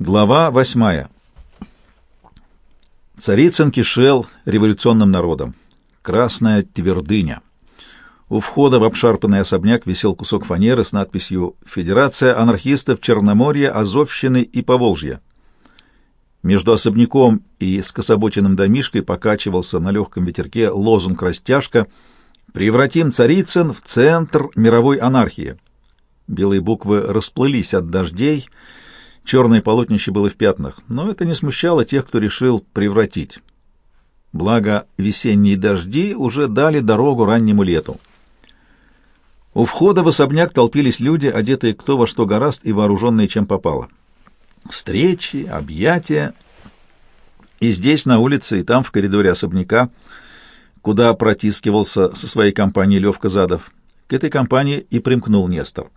Глава восьмая. Царицын кишел революционным народом. Красная твердыня. У входа в обшарпанный особняк висел кусок фанеры с надписью «Федерация анархистов Черноморья, Азовщины и Поволжья». Между особняком и скособоченным домишкой покачивался на легком ветерке лозунг-растяжка «Превратим Царицын в центр мировой анархии». Белые буквы расплылись от дождей, черное полотнище было в пятнах, но это не смущало тех, кто решил превратить. Благо, весенние дожди уже дали дорогу раннему лету. У входа в особняк толпились люди, одетые кто во что гораст и вооруженные чем попало. Встречи, объятия. И здесь, на улице, и там, в коридоре особняка, куда протискивался со своей компанией Левка Задов, к этой компании и примкнул Нестор.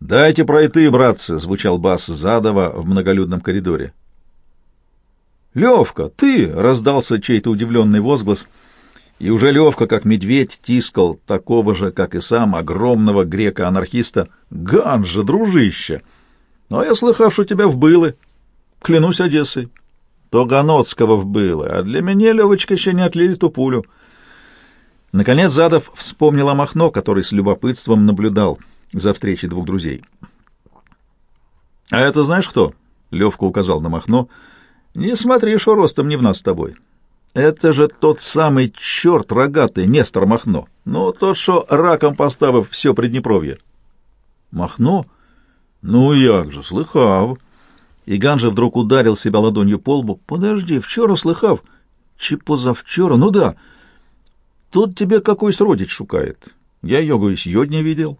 «Дайте пройти, братцы!» — звучал бас Задова в многолюдном коридоре. «Левка, ты!» — раздался чей-то удивленный возглас, и уже Левка, как медведь, тискал такого же, как и сам, огромного грека-анархиста. «Ганжа, дружище! А я слыхав, что тебя вбылы. Клянусь Одессой. То Ганоцкого вбылы, а для меня, Левочка, еще не отлили ту пулю». Наконец Задов вспомнил о Махно, который с любопытством наблюдал за встречей двух друзей. «А это знаешь кто?» — Левка указал на Махно — не смотри, что ростом не в нас с тобой. Это же тот самый черт рогатый, Нестор Махно. Ну, тот, что раком поставив все Приднепровье. Махно? Ну, як же, слыхав. Иган же вдруг ударил себя ладонью по лбу. Подожди, вчера слыхав? Чи позавчора? Ну да. Тут тебе какой-то родич шукает. Я його и сегодня видел.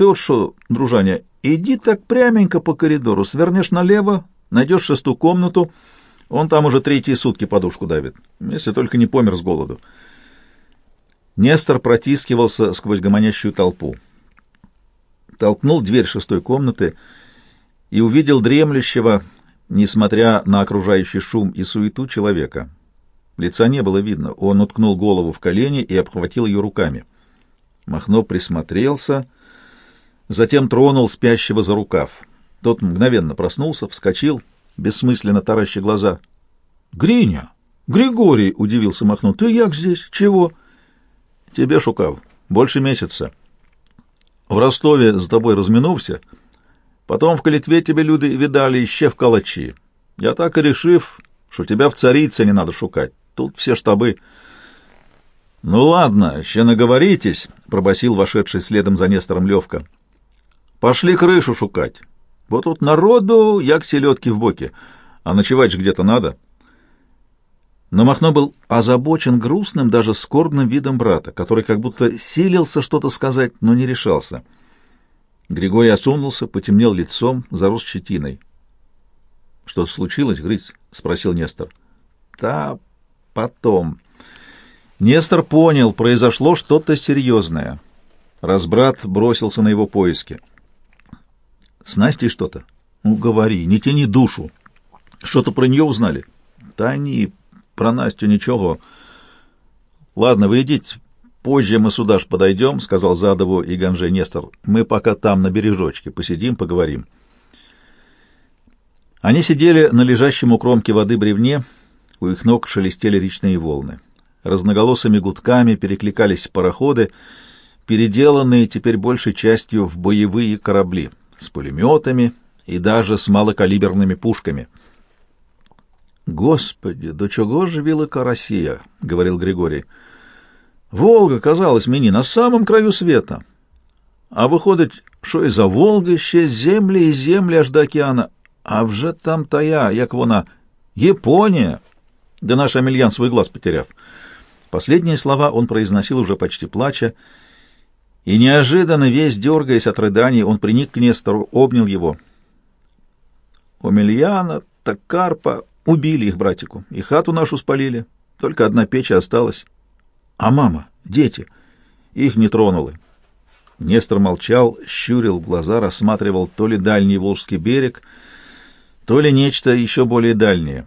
Ты что, дружаня, иди так пряменько по коридору, свернешь налево, Найдешь шестую комнату, он там уже третьи сутки подушку давит, если только не помер с голоду. Нестор протискивался сквозь гомонящую толпу. Толкнул дверь шестой комнаты и увидел дремлющего, несмотря на окружающий шум и суету, человека. Лица не было видно. Он уткнул голову в колени и обхватил ее руками. Махно присмотрелся, затем тронул спящего за рукав. Тот мгновенно проснулся, вскочил, бессмысленно тараща глаза. — Гриня! Григорий! — удивился Махно. — Ты як здесь? Чего? — Тебе, Шукав, больше месяца. В Ростове с тобой разминувся, потом в Калитве тебе люди видали еще в калачи. Я так и решив, что тебя в царице не надо шукать. Тут все штабы... — Ну ладно, еще наговоритесь, — пробасил вошедший следом за Нестором Левка. — Пошли крышу шукать. Вот тут народу, як селедки в боке, а ночевать же где-то надо. Но Махно был озабочен грустным, даже скорбным видом брата, который как будто силился что-то сказать, но не решался. Григорий осунулся, потемнел лицом, зарос щетиной. — Что-то случилось, Грысь? — спросил Нестор. — Да, потом. Нестор понял, произошло что-то серьезное. Раз брат бросился на его поиски. — с Настей что-то? Ну, говори, не тяни душу. Что-то про нее узнали? Да не, про Настю ничего. Ладно, вы идите. Позже мы сюда ж подойдем, — сказал Задову и Ганже Нестор. Мы пока там на бережочке посидим, поговорим. Они сидели на лежащем у кромки воды бревне, у их ног шелестели речные волны. Разноголосыми гудками перекликались пароходы, переделанные теперь большей частью в боевые корабли с пулеметами и даже с малокалиберными пушками. «Господи, до чего же велика Россия?» — говорил Григорий. «Волга, казалось мне, на самом краю света. А выходить, що і за Волги ще землі і землі аж до океана. А вже там тая, як вона, Япония!» Да наш Амельян свой глаз потеряв. Последние слова он произносил уже почти плача, и неожиданно, весь дергаясь от рыданий, он приник к Нестору, обнял его. Омельяна, Токарпа убили их братику, и хату нашу спалили, только одна печь осталась. А мама, дети, их не тронули. Нестор молчал, щурил глаза, рассматривал то ли дальний Волжский берег, то ли нечто еще более дальнее.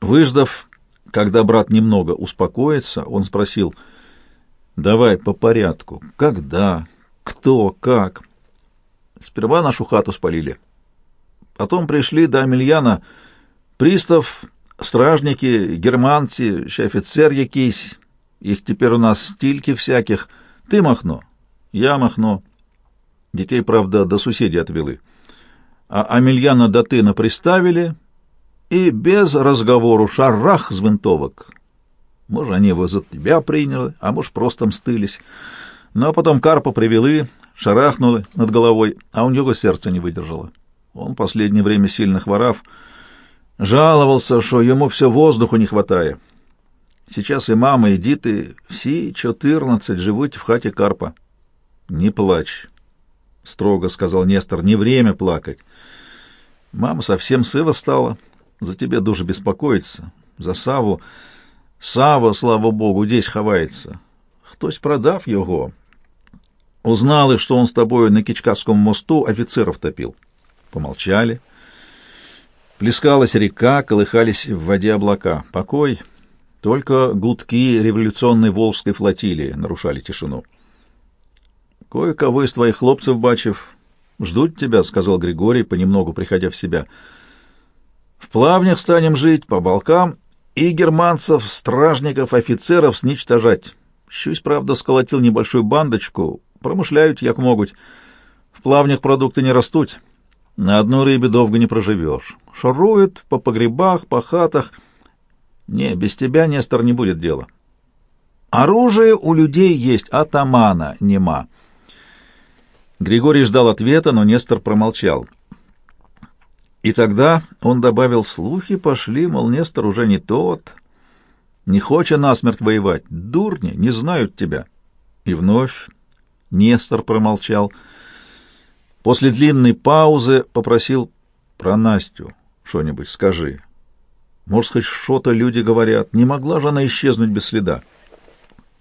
Выждав, когда брат немного успокоится, он спросил — Давай по порядку. Когда? Кто? Как? Сперва нашу хату спалили. Потом пришли до Амельяна пристав, стражники, германцы, офицер якийсь. Их теперь у нас стильки всяких. Ты Махно, я Махно. Детей, правда, до соседей отвели. А Амельяна до тына приставили, и без разговору шарах з винтовок. Может, они его за тебя приняли, а может, просто мстылись. Но потом Карпа привели, шарахнули над головой, а у него сердце не выдержало. Он последнее время сильно хворав, жаловался, что ему все воздуху не хватает. Сейчас и мама, и діти, все четырнадцать живут в хате Карпа. Не плачь, — строго сказал Нестор, — не время плакать. Мама совсем сыва стала, за тебя дуже беспокоится, за Саву. Сава, слава богу, здесь ховается. Хтось продав его. Узнали, что он с тобой на Кичкасском мосту офицеров топил. Помолчали. Плескалась река, колыхались в воде облака. Покой. Только гудки революционной Волжской флотилии нарушали тишину. «Кое-кого из твоих хлопцев, Бачев, ждут тебя», — сказал Григорий, понемногу приходя в себя. «В плавнях станем жить, по балкам, и германцев, стражников, офицеров сничтожать. Щусь, правда, сколотил небольшую бандочку, промышляют, як могут. В плавнях продукты не растут». На одной рыбе долго не проживешь. Шуруют по погребах, по хатах. Не, без тебя, Нестор, не будет дела. Оружие у людей есть, атамана нема. Григорий ждал ответа, но Нестор промолчал. И тогда он добавил, слухи пошли, мол, Нестор уже не тот, не хочет насмерть воевать. Дурни, не знают тебя. И вновь Нестор промолчал — После длинной паузы попросил про Настю что-нибудь скажи. Может, хоть что-то люди говорят. Не могла же она исчезнуть без следа.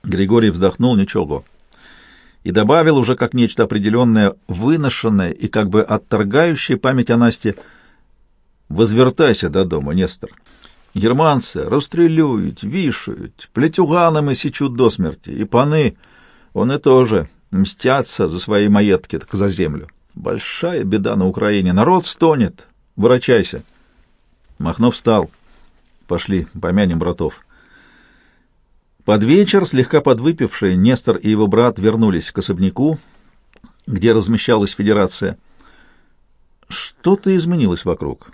Григорий вздохнул, ничего. И добавил уже как нечто определенное, выношенное и как бы отторгающее память о Насте. «Возвертайся до дома, Нестор. Германцы расстрелюют, вишают, плетюганами сечут до смерти, и паны, он и тоже, мстятся за свои маетки, так за землю. Большая беда на Украине. Народ стонет. Ворочайся. Махнов встал. Пошли, помянем братов. Под вечер, слегка подвыпившие, Нестор и его брат вернулись к особняку, где размещалась федерация. Что-то изменилось вокруг.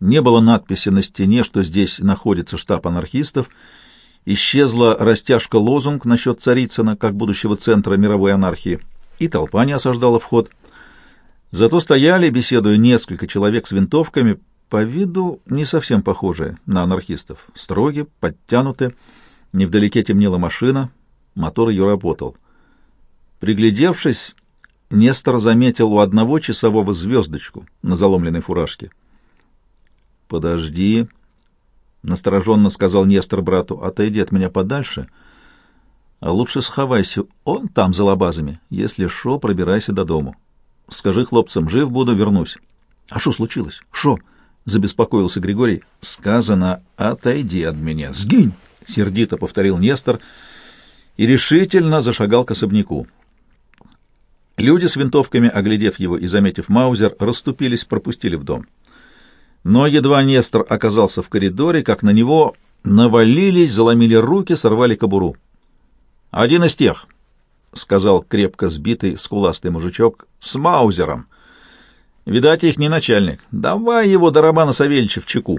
Не было надписи на стене, что здесь находится штаб анархистов. Исчезла растяжка-лозунг насчет Царицына как будущего центра мировой анархии, и толпа не осаждала вход — Зато стояли, беседуя, несколько человек с винтовками, по виду не совсем похожие на анархистов. Строги, подтянуты, невдалеке темнела машина, мотор ее работал. Приглядевшись, Нестор заметил у одного часового звездочку на заломленной фуражке. «Подожди», — настороженно сказал Нестор брату, — «отойди от меня подальше, а лучше сховайся, он там за лабазами, если шо, пробирайся до дому». Скажи хлопцам, жив буду, вернусь. А что случилось? Что? Забеспокоился Григорий. Сказано, отойди от меня, сгинь, сердито повторил Нестор и решительно зашагал к особняку. Люди с винтовками, оглядев его и заметив Маузер, расступились, пропустили в дом. Но едва Нестор оказался в коридоре, как на него навалились, заломили руки, сорвали кобуру. «Один из тех», — сказал крепко сбитый скуластый мужичок, — с Маузером. Видать, их не начальник. Давай его до Романа Савельича в чеку.